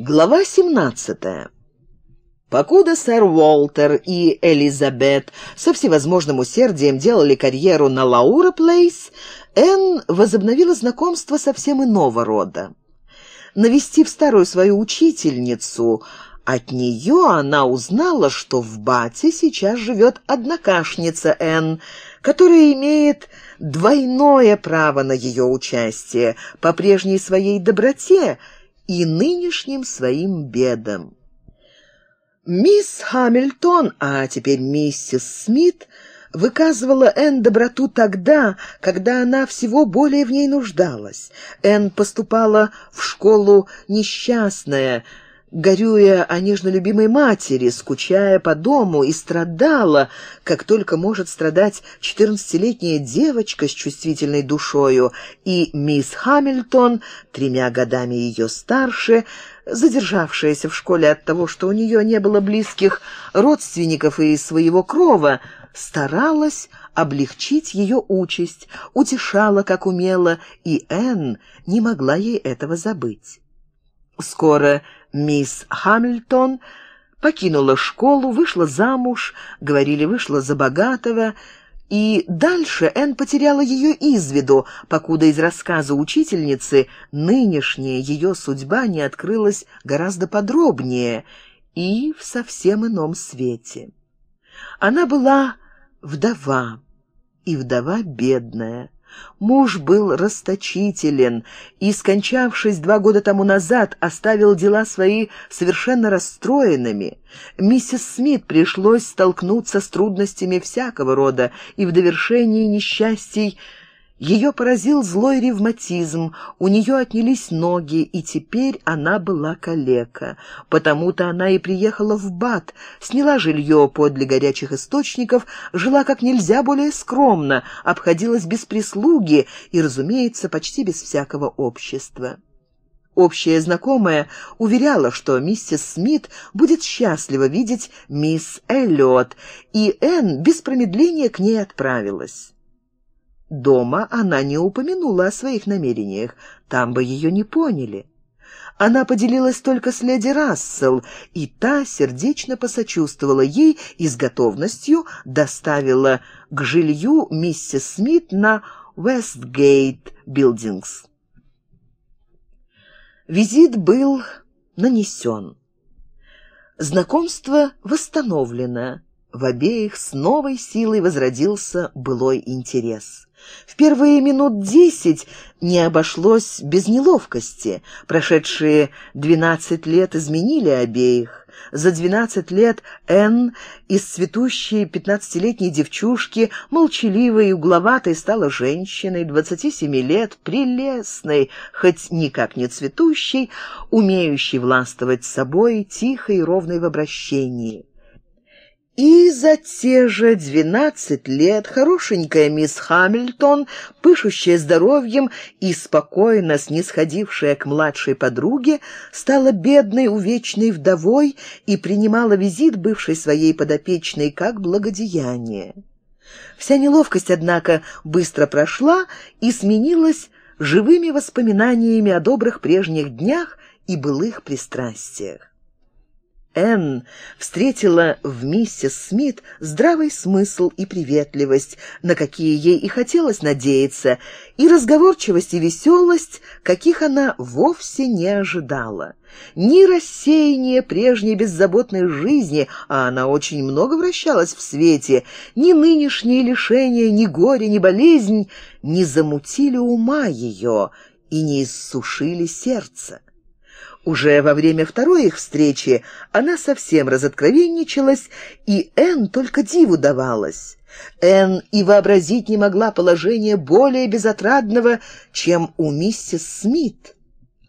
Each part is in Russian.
Глава 17. Покуда сэр Уолтер и Элизабет со всевозможным усердием делали карьеру на Лаура Плейс, Энн возобновила знакомство совсем иного рода. Навестив старую свою учительницу, от нее она узнала, что в Бате сейчас живет однокашница Энн, которая имеет двойное право на ее участие по прежней своей доброте – и нынешним своим бедам. Мисс Хамильтон, а теперь миссис Смит, выказывала Энн доброту тогда, когда она всего более в ней нуждалась. Энн поступала в школу несчастная, горюя о нежно любимой матери, скучая по дому и страдала, как только может страдать четырнадцатилетняя девочка с чувствительной душою, и мисс Хамильтон, тремя годами ее старше, задержавшаяся в школе от того, что у нее не было близких родственников и своего крова, старалась облегчить ее участь, утешала, как умела, и Энн не могла ей этого забыть. Скоро мисс Хамильтон покинула школу, вышла замуж, говорили, вышла за богатого, и дальше Энн потеряла ее из виду, покуда из рассказа учительницы нынешняя ее судьба не открылась гораздо подробнее и в совсем ином свете. Она была вдова, и вдова бедная. Муж был расточителен и, скончавшись два года тому назад, оставил дела свои совершенно расстроенными. Миссис Смит пришлось столкнуться с трудностями всякого рода, и в довершении несчастий ее поразил злой ревматизм, у нее отнялись ноги, и теперь она была калека. Потому-то она и приехала в Бат, сняла жилье подле горячих источников, жила как нельзя более скромно, обходилась без прислуги и, разумеется, почти без всякого общества. Общая знакомая уверяла, что миссис Смит будет счастлива видеть мисс Эллиот, и Энн без промедления к ней отправилась. Дома она не упомянула о своих намерениях, там бы ее не поняли. Она поделилась только с леди Рассел, и та сердечно посочувствовала ей и с готовностью доставила к жилью миссис Смит на Вестгейт Билдингс. Визит был нанесен. Знакомство восстановлено. В обеих с новой силой возродился былой интерес. В первые минут десять не обошлось без неловкости. Прошедшие двенадцать лет изменили обеих. За двенадцать лет Энн из цветущей пятнадцатилетней девчушки, молчаливой и угловатой, стала женщиной двадцати семи лет, прелестной, хоть никак не цветущей, умеющей властвовать собой, тихой и ровной в обращении. И за те же двенадцать лет хорошенькая мисс Хамильтон, пышущая здоровьем и спокойно снисходившая к младшей подруге, стала бедной увечной вдовой и принимала визит бывшей своей подопечной как благодеяние. Вся неловкость, однако, быстро прошла и сменилась живыми воспоминаниями о добрых прежних днях и былых пристрастиях. Энн встретила в миссис Смит здравый смысл и приветливость, на какие ей и хотелось надеяться, и разговорчивость и веселость, каких она вовсе не ожидала. Ни рассеяние прежней беззаботной жизни, а она очень много вращалась в свете, ни нынешние лишения, ни горе, ни болезнь не замутили ума ее и не иссушили сердце. Уже во время второй их встречи она совсем разоткровенничалась, и Энн только диву давалась. Энн и вообразить не могла положение более безотрадного, чем у миссис Смит.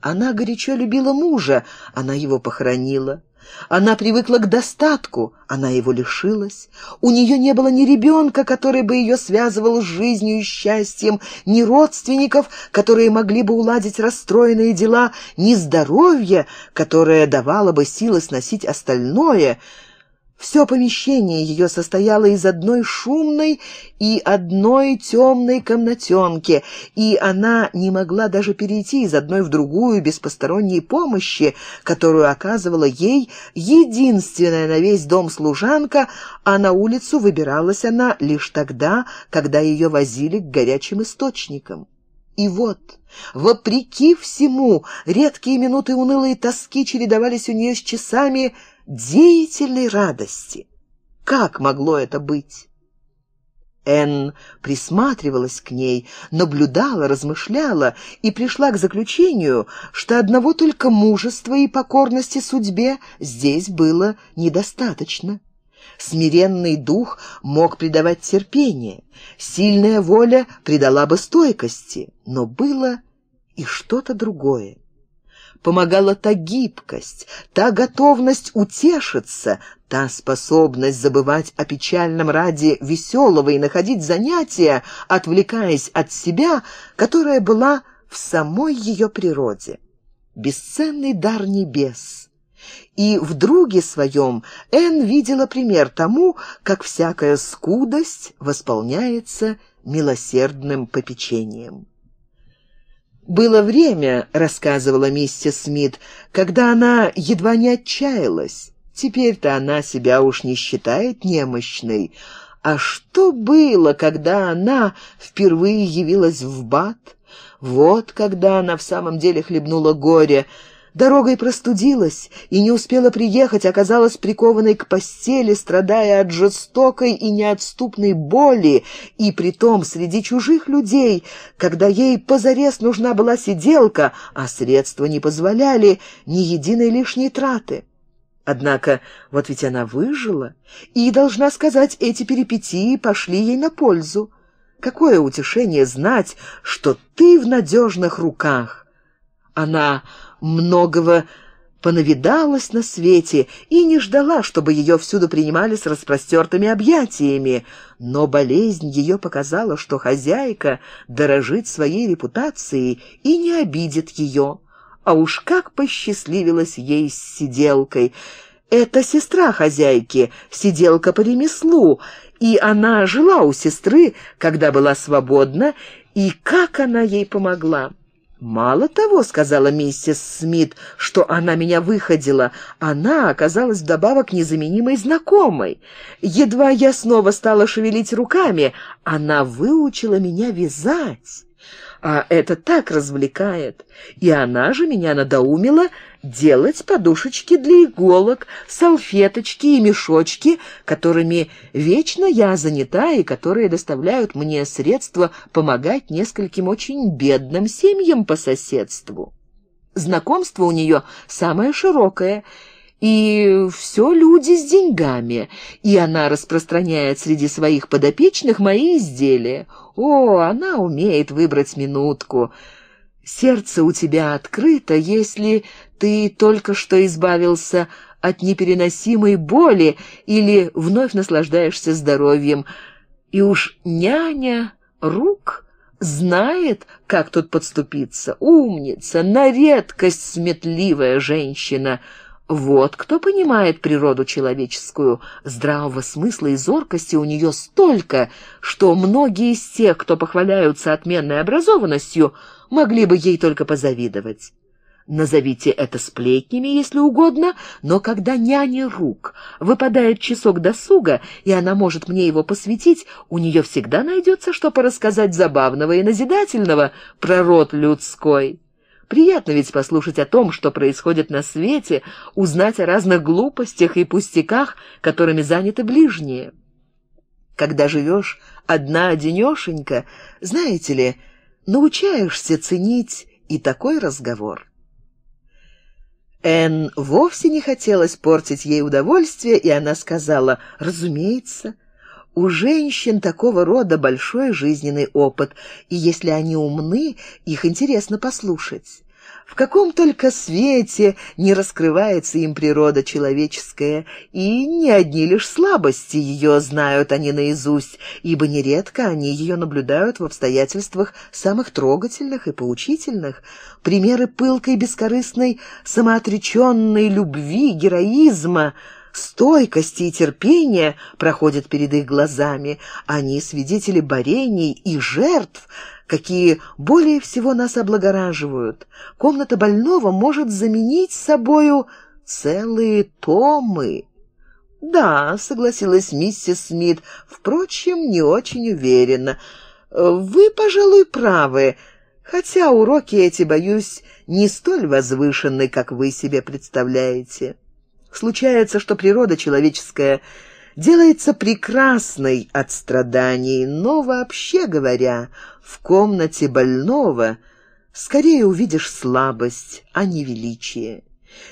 Она горячо любила мужа, она его похоронила. Она привыкла к достатку, она его лишилась. У нее не было ни ребенка, который бы ее связывал с жизнью и счастьем, ни родственников, которые могли бы уладить расстроенные дела, ни здоровья, которое давало бы силы сносить остальное. Все помещение ее состояло из одной шумной и одной темной комнатенки, и она не могла даже перейти из одной в другую без посторонней помощи, которую оказывала ей единственная на весь дом служанка, а на улицу выбиралась она лишь тогда, когда ее возили к горячим источникам. И вот, вопреки всему, редкие минуты унылой тоски чередовались у нее с часами деятельной радости. Как могло это быть? Энн присматривалась к ней, наблюдала, размышляла и пришла к заключению, что одного только мужества и покорности судьбе здесь было недостаточно. Смиренный дух мог придавать терпение, сильная воля придала бы стойкости, но было и что-то другое помогала та гибкость, та готовность утешиться, та способность забывать о печальном ради веселого и находить занятия, отвлекаясь от себя, которая была в самой ее природе. Бесценный дар небес. И в друге своем Энн видела пример тому, как всякая скудость восполняется милосердным попечением. «Было время, — рассказывала миссис Смит, — когда она едва не отчаялась. Теперь-то она себя уж не считает немощной. А что было, когда она впервые явилась в Бат? Вот когда она в самом деле хлебнула горе — Дорогой простудилась и не успела приехать, оказалась прикованной к постели, страдая от жестокой и неотступной боли, и притом среди чужих людей, когда ей позарез нужна была сиделка, а средства не позволяли ни единой лишней траты. Однако вот ведь она выжила, и, должна сказать, эти перипетии пошли ей на пользу. Какое утешение знать, что ты в надежных руках. Она многого понавидалась на свете и не ждала, чтобы ее всюду принимали с распростертыми объятиями. Но болезнь ее показала, что хозяйка дорожит своей репутацией и не обидит ее. А уж как посчастливилась ей с сиделкой. Это сестра хозяйки, сиделка по ремеслу, и она жила у сестры, когда была свободна, и как она ей помогла. «Мало того, — сказала миссис Смит, — что она меня выходила, она оказалась вдобавок незаменимой знакомой. Едва я снова стала шевелить руками, она выучила меня вязать» а это так развлекает. И она же меня надоумила делать подушечки для иголок, салфеточки и мешочки, которыми вечно я занята и которые доставляют мне средства помогать нескольким очень бедным семьям по соседству. Знакомство у нее самое широкое — и все люди с деньгами, и она распространяет среди своих подопечных мои изделия. О, она умеет выбрать минутку. Сердце у тебя открыто, если ты только что избавился от непереносимой боли или вновь наслаждаешься здоровьем. И уж няня рук знает, как тут подступиться. Умница, на редкость сметливая женщина — вот кто понимает природу человеческую. Здравого смысла и зоркости у нее столько, что многие из тех, кто похваляются отменной образованностью, могли бы ей только позавидовать. Назовите это сплетнями, если угодно, но когда няне рук выпадает часок досуга, и она может мне его посвятить, у нее всегда найдется, что порассказать забавного и назидательного про род людской. Приятно ведь послушать о том, что происходит на свете, узнать о разных глупостях и пустяках, которыми заняты ближние. Когда живешь одна-одинешенька, знаете ли, научаешься ценить и такой разговор. Энн вовсе не хотелось портить ей удовольствие, и она сказала, «Разумеется, у женщин такого рода большой жизненный опыт, и если они умны, их интересно послушать. В каком только свете не раскрывается им природа человеческая, и не одни лишь слабости ее знают они наизусть, ибо нередко они ее наблюдают в обстоятельствах самых трогательных и поучительных. Примеры пылкой, бескорыстной, самоотреченной любви, героизма — стойкости и терпения проходят перед их глазами. Они свидетели борений и жертв, какие более всего нас облагораживают. Комната больного может заменить собою целые томы. «Да», — согласилась миссис Смит, впрочем, не очень уверенно. «Вы, пожалуй, правы, хотя уроки эти, боюсь, не столь возвышенны, как вы себе представляете». Случается, что природа человеческая делается прекрасной от страданий, но вообще говоря, в комнате больного скорее увидишь слабость, а не величие.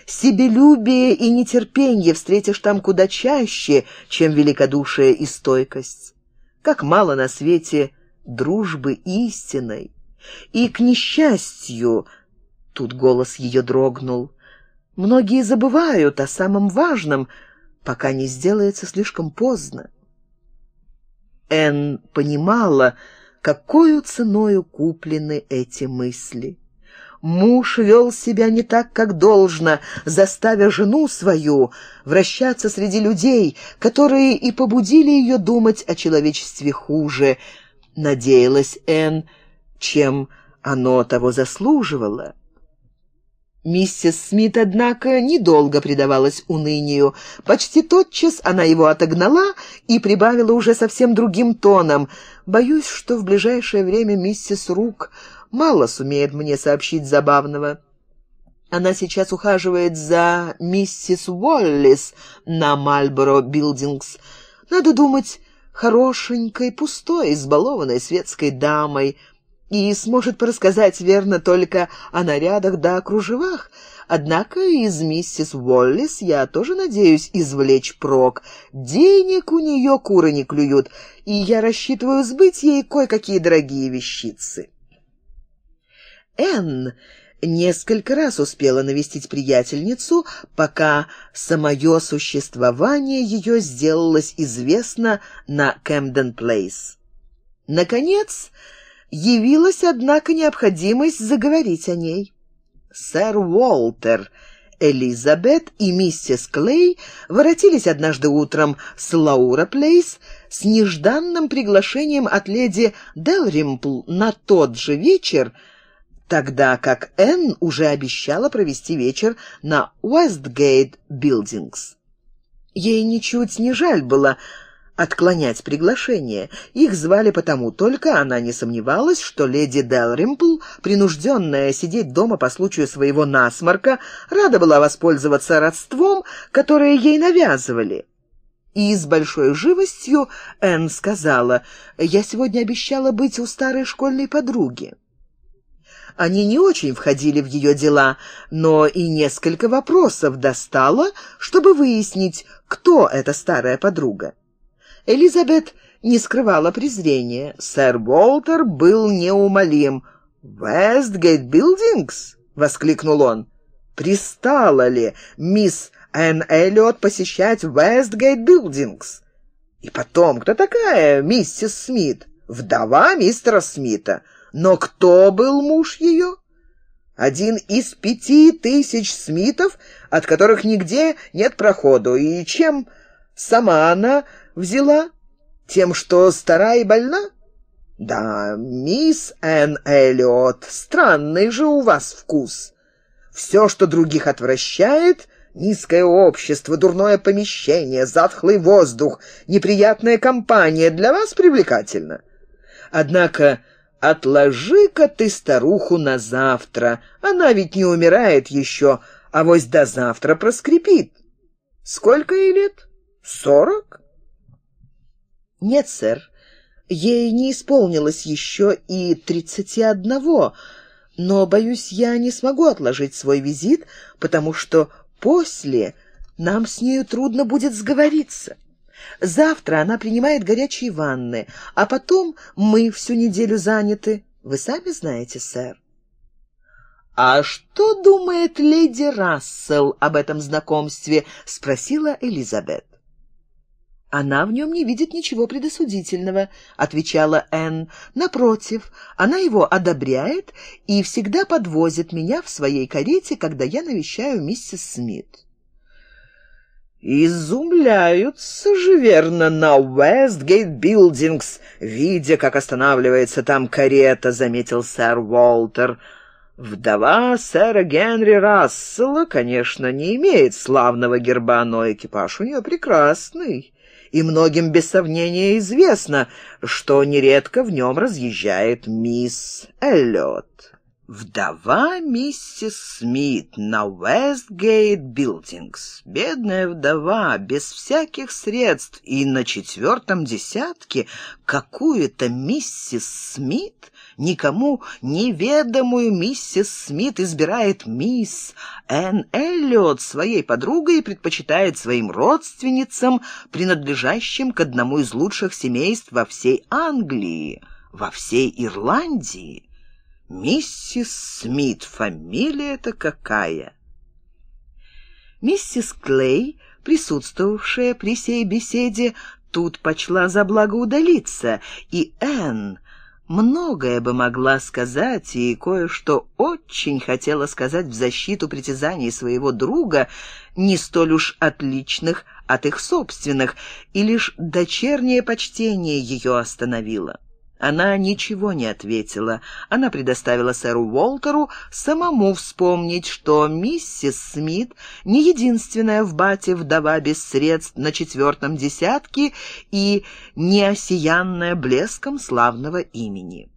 Себелюбие и нетерпение встретишь там куда чаще, чем великодушие и стойкость. Как мало на свете дружбы истинной. И к несчастью, тут голос ее дрогнул, Многие забывают о самом важном, пока не сделается слишком поздно. Энн понимала, какой ценою куплены эти мысли. Муж вел себя не так, как должно, заставя жену свою вращаться среди людей, которые и побудили ее думать о человечестве хуже. Надеялась Энн, чем оно того заслуживало. Миссис Смит, однако, недолго предавалась унынию. Почти тотчас она его отогнала и прибавила уже совсем другим тоном. «Боюсь, что в ближайшее время миссис Рук мало сумеет мне сообщить забавного». Она сейчас ухаживает за миссис Уоллис на Мальборо Билдингс. Надо думать, хорошенькой, пустой, избалованной светской дамой — и сможет порассказать верно только о нарядах да о кружевах. Однако из миссис Уоллис я тоже надеюсь извлечь прок. Денег у нее куры не клюют, и я рассчитываю сбыть ей кое-какие дорогие вещицы. Энн несколько раз успела навестить приятельницу, пока самое существование ее сделалось известно на Кэмден-Плейс. Наконец, явилась, однако, необходимость заговорить о ней. Сэр Уолтер, Элизабет и миссис Клей воротились однажды утром с Лаура Плейс с нежданным приглашением от леди Делримпл на тот же вечер, тогда как Энн уже обещала провести вечер на Уэстгейт Билдингс. Ей ничуть не жаль было отклонять приглашение. Их звали потому, только она не сомневалась, что леди Делримпл, принужденная сидеть дома по случаю своего насморка, рада была воспользоваться родством, которое ей навязывали. И с большой живостью Энн сказала, «Я сегодня обещала быть у старой школьной подруги». Они не очень входили в ее дела, но и несколько вопросов достала, чтобы выяснить, кто эта старая подруга. Элизабет не скрывала презрения. Сэр Уолтер был неумолим. «Вестгейт Билдингс?» — воскликнул он. «Пристала ли мисс Энн Эллиот посещать Вестгейт Билдингс?» «И потом, кто такая миссис Смит?» «Вдова мистера Смита. Но кто был муж ее?» «Один из пяти тысяч Смитов, от которых нигде нет проходу. И чем сама она взяла? Тем, что стара и больна? Да, мисс Энн Эллиот, странный же у вас вкус. Все, что других отвращает, низкое общество, дурное помещение, затхлый воздух, неприятная компания, для вас привлекательно. Однако... «Отложи-ка ты старуху на завтра. Она ведь не умирает еще, а вось до завтра проскрипит. Сколько ей лет? Сорок?» «Нет, сэр, ей не исполнилось еще и тридцати одного, но, боюсь, я не смогу отложить свой визит, потому что после нам с нею трудно будет сговориться. Завтра она принимает горячие ванны, а потом мы всю неделю заняты. Вы сами знаете, сэр». «А что думает леди Рассел об этом знакомстве?» — спросила Элизабет. «Она в нем не видит ничего предосудительного», — отвечала Энн. «Напротив, она его одобряет и всегда подвозит меня в своей карете, когда я навещаю миссис Смит». Изумляются же, верно, на Уэстгейт Билдингс, видя, как останавливается там карета, заметил сэр Уолтер. Вдова сэра Генри Рассела, конечно, не имеет славного герба, но экипаж у нее прекрасный, и многим без сомнения известно, что нередко в нем разъезжает мисс Эллиот. Вдова миссис Смит на Уэстгейт Билдингс. Бедная вдова, без всяких средств, и на четвертом десятке какую-то миссис Смит, никому неведомую миссис Смит избирает мисс Энн Эллиот своей подругой и предпочитает своим родственницам, принадлежащим к одному из лучших семейств во всей Англии, во всей Ирландии. Миссис Смит, фамилия-то какая? Миссис Клей, присутствовавшая при сей беседе, тут почла за благо удалиться, и Энн многое бы могла сказать и кое-что очень хотела сказать в защиту притязаний своего друга, не столь уж отличных от их собственных, и лишь дочернее почтение ее остановило. Она ничего не ответила. Она предоставила сэру Уолтеру самому вспомнить, что миссис Смит не единственная в бате вдова без средств на четвертом десятке и не осиянная блеском славного имени.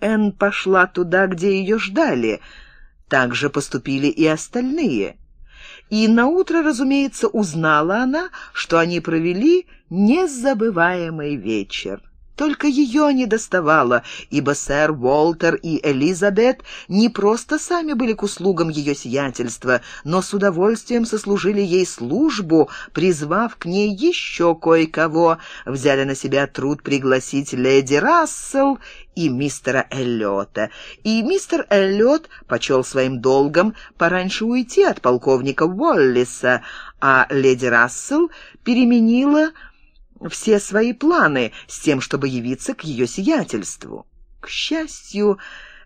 Энн пошла туда, где ее ждали. Так же поступили и остальные. И наутро, разумеется, узнала она, что они провели незабываемый вечер. Только ее не доставало, ибо сэр Уолтер и Элизабет не просто сами были к услугам ее сиятельства, но с удовольствием сослужили ей службу, призвав к ней еще кое-кого, взяли на себя труд пригласить леди Рассел и мистера Эллиота. И мистер Эллиот почел своим долгом пораньше уйти от полковника Уоллиса, а леди Рассел переменила все свои планы с тем, чтобы явиться к ее сиятельству. К счастью,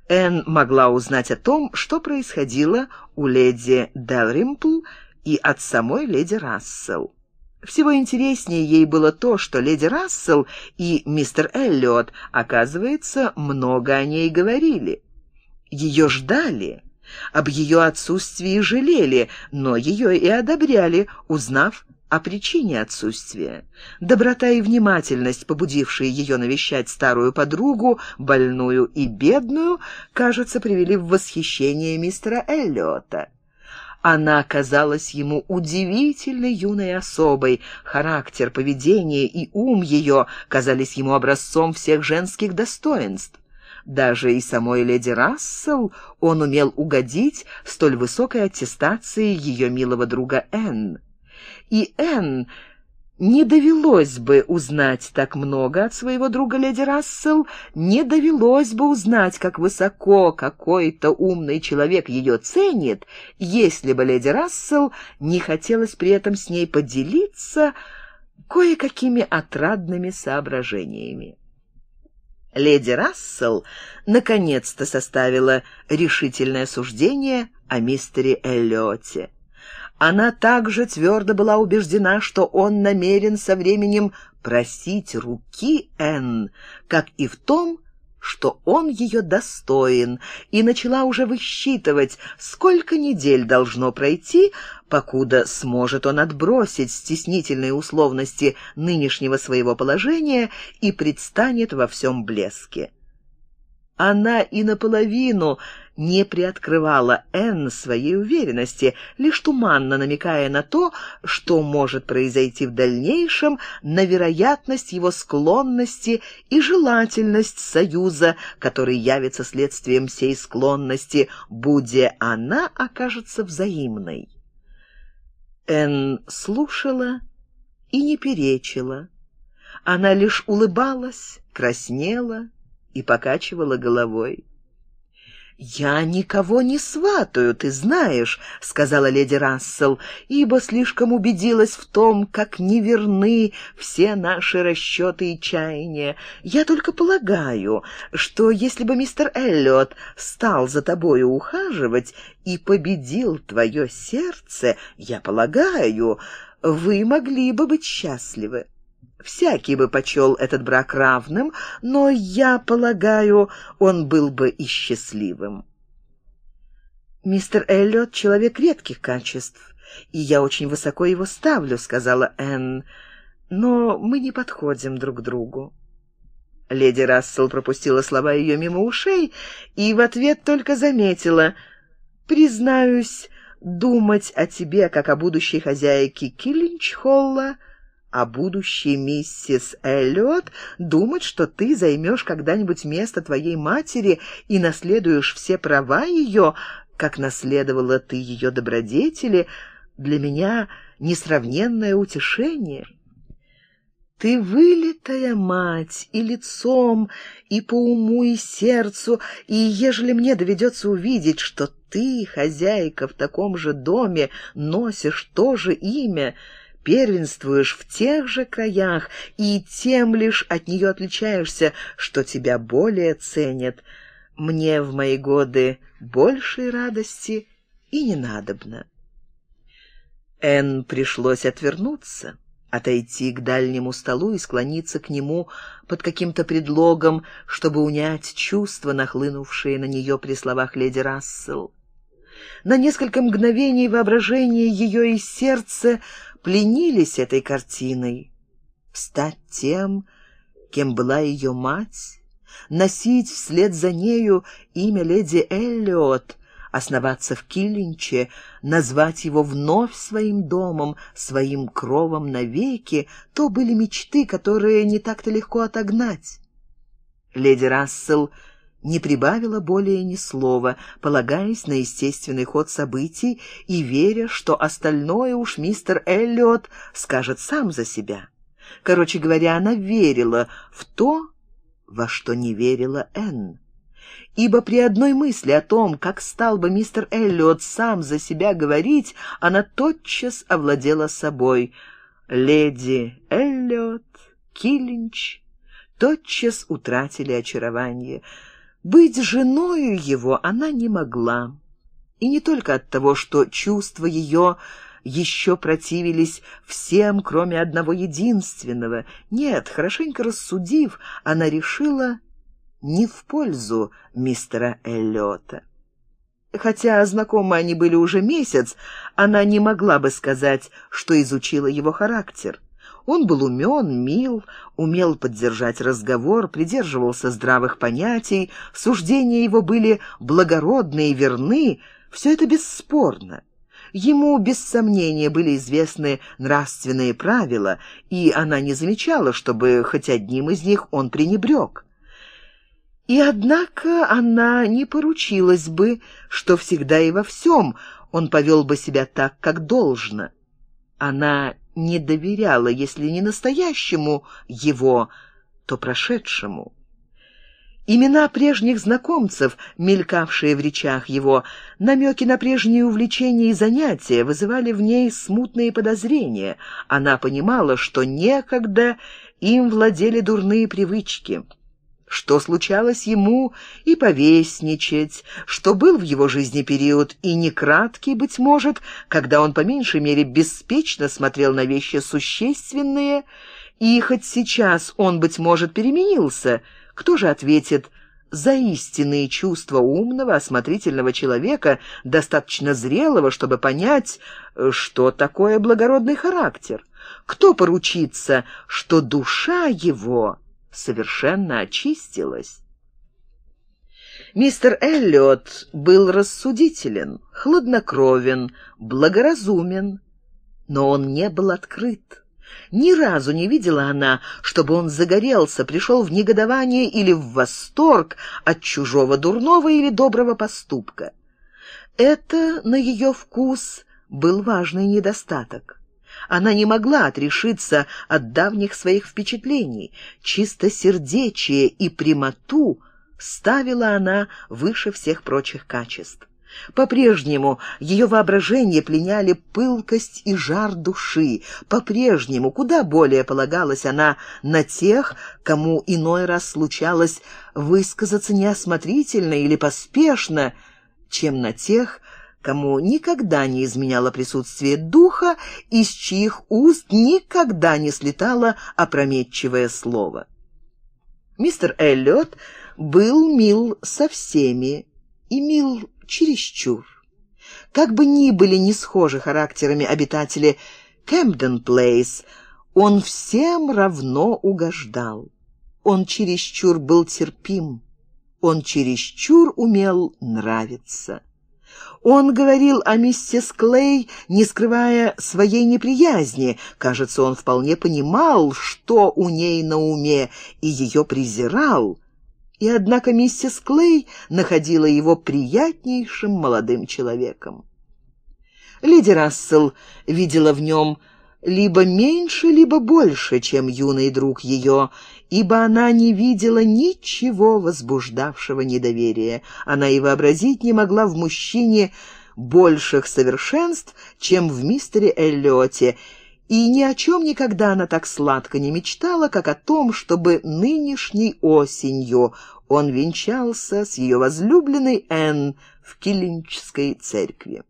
Энн могла узнать о том, что происходило у леди Делримпл и от самой леди Рассел. Всего интереснее ей было то, что леди Рассел и мистер Эллиот, оказывается, много о ней говорили. Ее ждали, об ее отсутствии жалели, но ее и одобряли, узнав о причине отсутствия. Доброта и внимательность, побудившие ее навещать старую подругу, больную и бедную, кажется, привели в восхищение мистера Эллиота. Она казалась ему удивительной юной особой, характер, поведение и ум ее казались ему образцом всех женских достоинств. Даже и самой леди Рассел он умел угодить столь высокой аттестации ее милого друга Энн и Энн не довелось бы узнать так много от своего друга леди Рассел, не довелось бы узнать, как высоко какой-то умный человек ее ценит, если бы леди Рассел не хотелось при этом с ней поделиться кое-какими отрадными соображениями. Леди Рассел наконец-то составила решительное суждение о мистере Эллиоте. Она также твердо была убеждена, что он намерен со временем просить руки Энн, как и в том, что он ее достоин, и начала уже высчитывать, сколько недель должно пройти, покуда сможет он отбросить стеснительные условности нынешнего своего положения и предстанет во всем блеске. Она и наполовину не приоткрывала Энн своей уверенности, лишь туманно намекая на то, что может произойти в дальнейшем, на вероятность его склонности и желательность союза, который явится следствием сей склонности, будь она окажется взаимной. Энн слушала и не перечила. Она лишь улыбалась, краснела и покачивала головой. «Я никого не сватаю, ты знаешь», — сказала леди Рассел, «ибо слишком убедилась в том, как неверны все наши расчеты и чаяния. Я только полагаю, что если бы мистер Эллиот стал за тобою ухаживать и победил твое сердце, я полагаю, вы могли бы быть счастливы». Всякий бы почел этот брак равным, но, я полагаю, он был бы и счастливым. «Мистер Эллиот — человек редких качеств, и я очень высоко его ставлю», — сказала Энн. «Но мы не подходим друг другу». Леди Рассел пропустила слова ее мимо ушей и в ответ только заметила. «Признаюсь, думать о тебе, как о будущей хозяйке Киллинч-Холла — а будущей миссис Эллиот думать, что ты займешь когда-нибудь место твоей матери и наследуешь все права ее, как наследовала ты ее добродетели, для меня несравненное утешение. Ты вылитая мать и лицом, и по уму, и сердцу, и ежели мне доведется увидеть, что ты, хозяйка в таком же доме, носишь то же имя, первенствуешь в тех же краях и тем лишь от нее отличаешься, что тебя более ценят. Мне в мои годы большей радости и не надобно. Энн пришлось отвернуться, отойти к дальнему столу и склониться к нему под каким-то предлогом, чтобы унять чувства, нахлынувшие на нее при словах леди Рассел. На несколько мгновений воображение ее и сердце пленились этой картиной. Стать тем, кем была ее мать, носить вслед за нею имя леди Эллиот, основаться в Киллинче, назвать его вновь своим домом, своим кровом навеки, то были мечты, которые не так-то легко отогнать. Леди Рассел не прибавила более ни слова, полагаясь на естественный ход событий и веря, что остальное уж мистер Эллиот скажет сам за себя. Короче говоря, она верила в то, во что не верила Энн. Ибо при одной мысли о том, как стал бы мистер Эллиот сам за себя говорить, она тотчас овладела собой. Леди Эллиот, Киллинч тотчас утратили очарование — быть женою его она не могла. И не только от того, что чувства ее еще противились всем, кроме одного единственного. Нет, хорошенько рассудив, она решила не в пользу мистера Эллиота. Хотя знакомы они были уже месяц, она не могла бы сказать, что изучила его характер. Он был умен, мил, умел поддержать разговор, придерживался здравых понятий, суждения его были благородны и верны, все это бесспорно. Ему, без сомнения, были известны нравственные правила, и она не замечала, чтобы хоть одним из них он пренебрег. И однако она не поручилась бы, что всегда и во всем он повел бы себя так, как должно. Она не доверяла, если не настоящему его, то прошедшему. Имена прежних знакомцев, мелькавшие в речах его, намеки на прежние увлечения и занятия вызывали в ней смутные подозрения. Она понимала, что некогда им владели дурные привычки что случалось ему и повесничать, что был в его жизни период и не краткий, быть может, когда он по меньшей мере беспечно смотрел на вещи существенные, и хоть сейчас он, быть может, переменился, кто же ответит за истинные чувства умного, осмотрительного человека, достаточно зрелого, чтобы понять, что такое благородный характер? Кто поручится, что душа его совершенно очистилась. Мистер Эллиот был рассудителен, хладнокровен, благоразумен, но он не был открыт. Ни разу не видела она, чтобы он загорелся, пришел в негодование или в восторг от чужого дурного или доброго поступка. Это, на ее вкус, был важный недостаток. Она не могла отрешиться от давних своих впечатлений. Чистосердечие и прямоту ставила она выше всех прочих качеств. По-прежнему ее воображение пленяли пылкость и жар души. По-прежнему куда более полагалась она на тех, кому иной раз случалось высказаться неосмотрительно или поспешно, чем на тех, кому никогда не изменяло присутствие духа, из чьих уст никогда не слетало опрометчивое слово. Мистер Эллиот был мил со всеми и мил чересчур. Как бы ни были не схожи характерами обитатели Кэмпден-Плейс, он всем равно угождал. Он чересчур был терпим, он чересчур умел нравиться. Он говорил о миссис Клей, не скрывая своей неприязни. Кажется, он вполне понимал, что у ней на уме, и ее презирал. И однако миссис Клей находила его приятнейшим молодым человеком. Леди Рассел видела в нем либо меньше, либо больше, чем юный друг ее, ибо она не видела ничего возбуждавшего недоверия. Она и вообразить не могла в мужчине больших совершенств, чем в мистере Эллиоте, и ни о чем никогда она так сладко не мечтала, как о том, чтобы нынешней осенью он венчался с ее возлюбленной Энн в Киллинчской церкви.